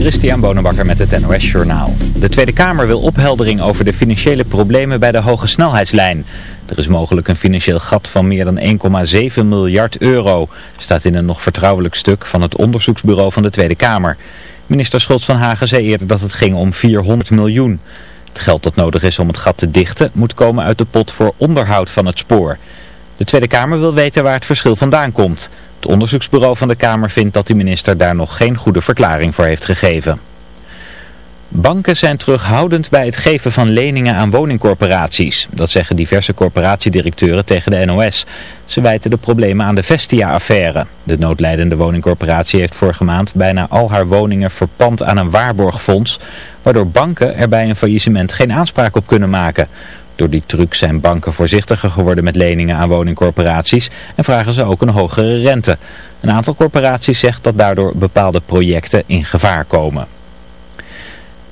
Christian Bonenbakker met het NOS Journaal. De Tweede Kamer wil opheldering over de financiële problemen bij de hoge snelheidslijn. Er is mogelijk een financieel gat van meer dan 1,7 miljard euro, staat in een nog vertrouwelijk stuk van het onderzoeksbureau van de Tweede Kamer. Minister Schultz van Hagen zei eerder dat het ging om 400 miljoen. Het geld dat nodig is om het gat te dichten moet komen uit de pot voor onderhoud van het spoor. De Tweede Kamer wil weten waar het verschil vandaan komt. Het onderzoeksbureau van de Kamer vindt dat de minister daar nog geen goede verklaring voor heeft gegeven. Banken zijn terughoudend bij het geven van leningen aan woningcorporaties. Dat zeggen diverse corporatiedirecteuren tegen de NOS. Ze wijten de problemen aan de Vestia-affaire. De noodlijdende woningcorporatie heeft vorige maand bijna al haar woningen verpand aan een waarborgfonds... waardoor banken er bij een faillissement geen aanspraak op kunnen maken... Door die truc zijn banken voorzichtiger geworden met leningen aan woningcorporaties en vragen ze ook een hogere rente. Een aantal corporaties zegt dat daardoor bepaalde projecten in gevaar komen.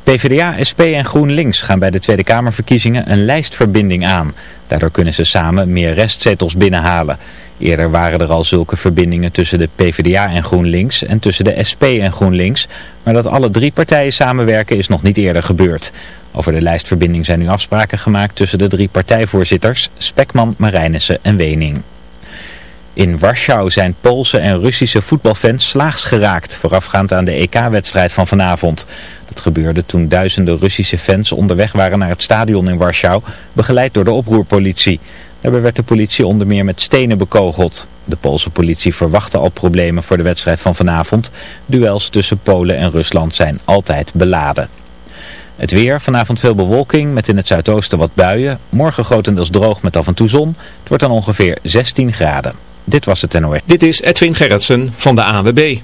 PvdA, SP en GroenLinks gaan bij de Tweede Kamerverkiezingen een lijstverbinding aan. Daardoor kunnen ze samen meer restzetels binnenhalen. Eerder waren er al zulke verbindingen tussen de PvdA en GroenLinks en tussen de SP en GroenLinks. Maar dat alle drie partijen samenwerken is nog niet eerder gebeurd. Over de lijstverbinding zijn nu afspraken gemaakt tussen de drie partijvoorzitters, Spekman, Marijnissen en Wening. In Warschau zijn Poolse en Russische voetbalfans slaags geraakt, voorafgaand aan de EK-wedstrijd van vanavond. Dat gebeurde toen duizenden Russische fans onderweg waren naar het stadion in Warschau, begeleid door de oproerpolitie. Daarbij werd de politie onder meer met stenen bekogeld. De Poolse politie verwachtte al problemen voor de wedstrijd van vanavond. Duels tussen Polen en Rusland zijn altijd beladen. Het weer, vanavond veel bewolking met in het zuidoosten wat buien. Morgen grotendeels droog met af en toe zon. Het wordt dan ongeveer 16 graden. Dit was het NOS. Dit is Edwin Gerritsen van de ANWB.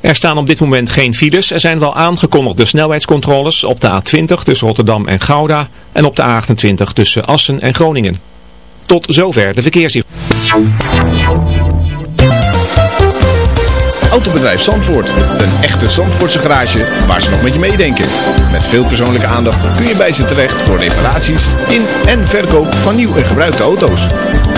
Er staan op dit moment geen files. Er zijn wel aangekondigde snelheidscontroles op de A20 tussen Rotterdam en Gouda en op de A28 tussen Assen en Groningen. Tot zover de verkeersinformatie. Autobedrijf Zandvoort. Een echte Zandvoortse garage waar ze nog met je meedenken. Met veel persoonlijke aandacht kun je bij ze terecht voor reparaties in en verkoop van nieuw en gebruikte auto's.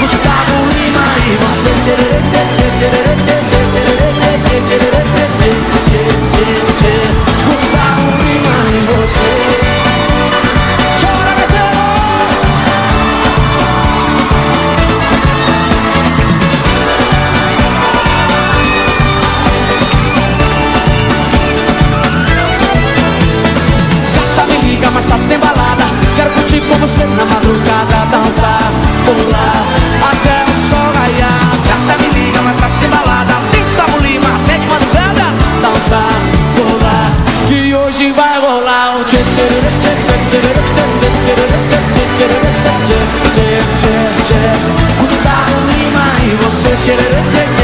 Gustavo Lima je, je, Chilly, chilly, chilly.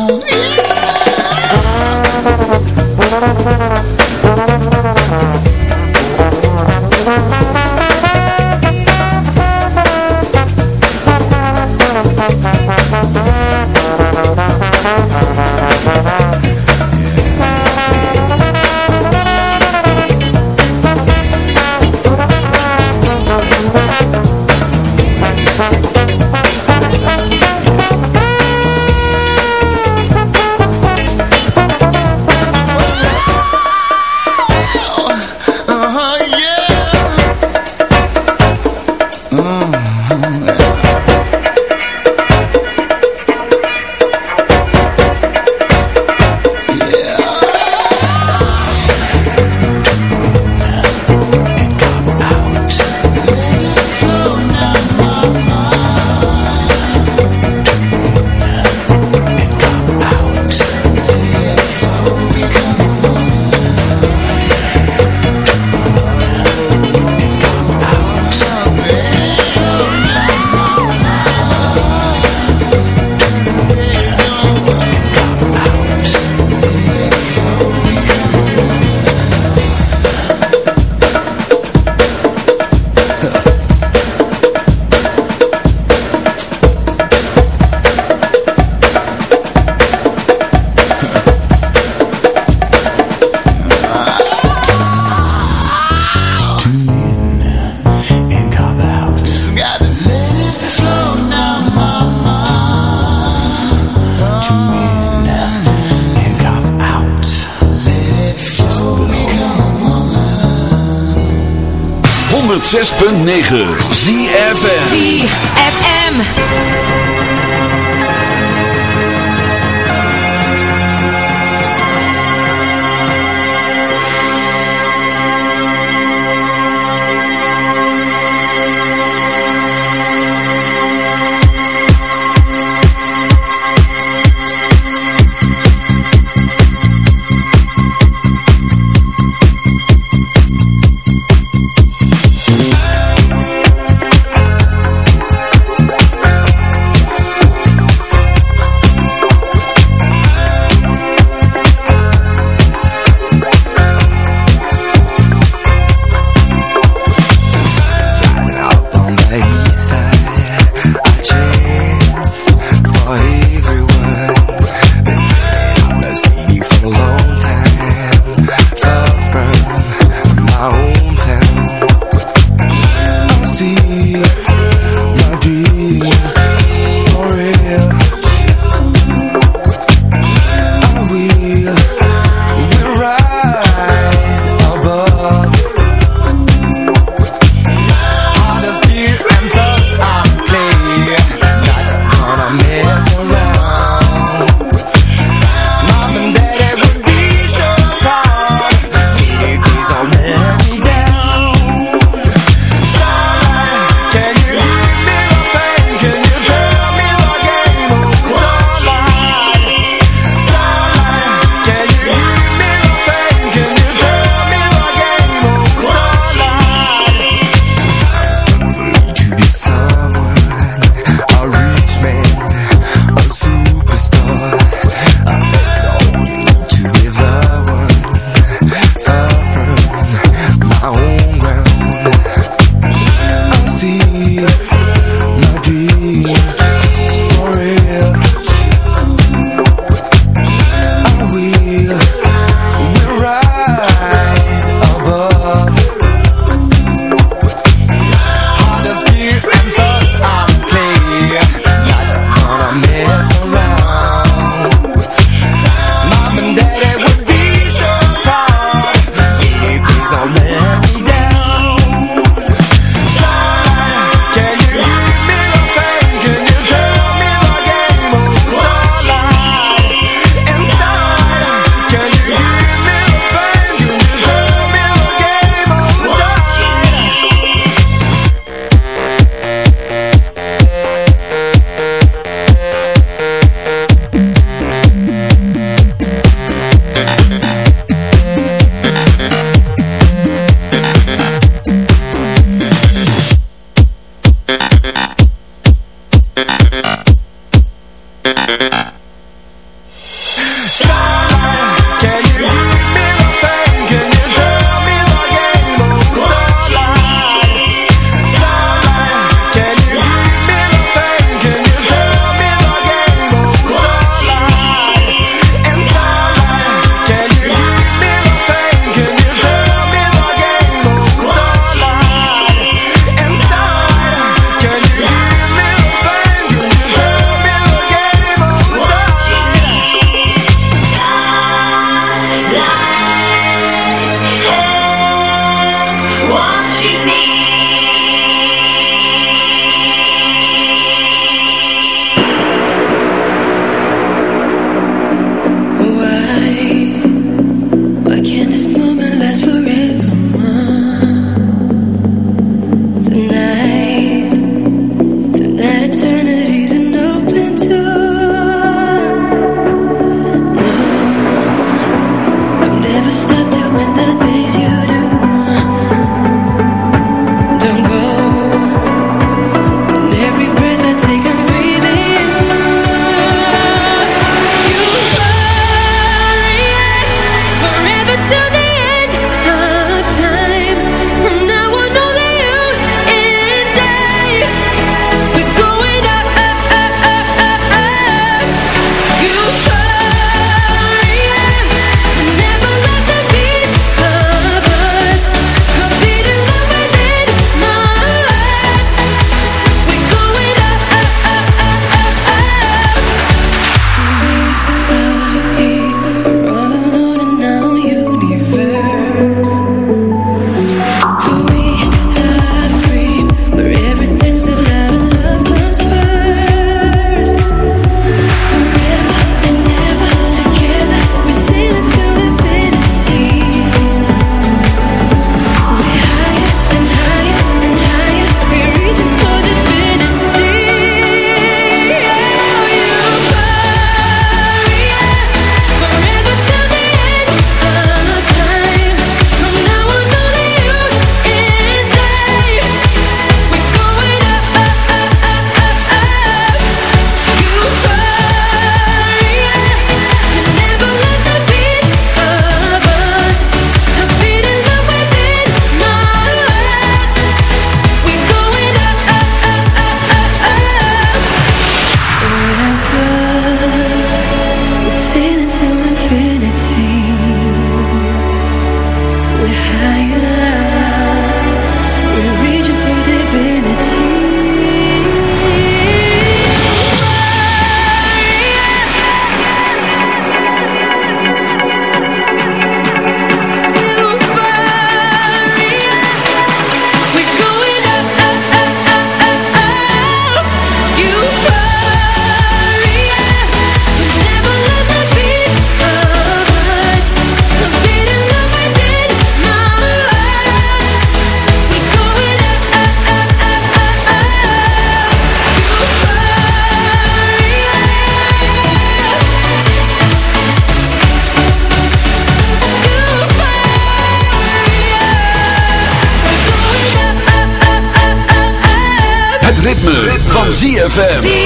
ZFM.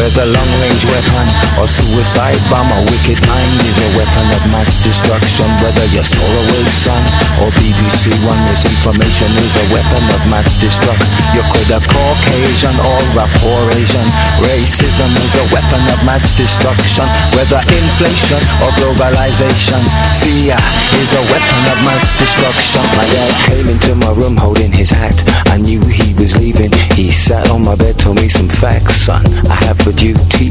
Whether long-range weapon or suicide bomb, a wicked mind is a weapon of mass destruction. Whether you're Solarway Sun or BBC One, misinformation is a weapon of mass destruction. You could have Caucasian or rapport Asian. Racism is a weapon of mass destruction. Whether inflation or globalization, fear is a weapon of mass destruction. My dad came into my room holding his hat. I knew he was leaving. He sat on my bed, told me some facts, son. I have a duty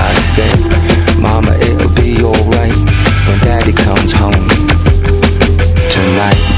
I said, Mama, it'll be alright when Daddy comes home tonight.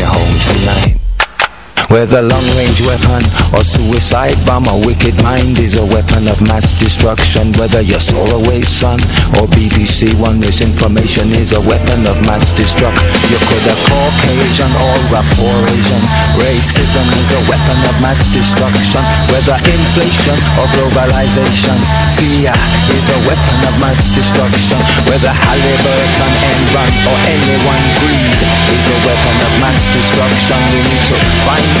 Whether long-range weapon or suicide bomb, a wicked mind is a weapon of mass destruction. Whether you're Solarway son or BBC One, misinformation is a weapon of mass destruction. You could have Caucasian or a Asian. Racism is a weapon of mass destruction. Whether inflation or globalization, fear is a weapon of mass destruction. Whether Halliburton, Enron or anyone greed is a weapon of mass destruction. We need to find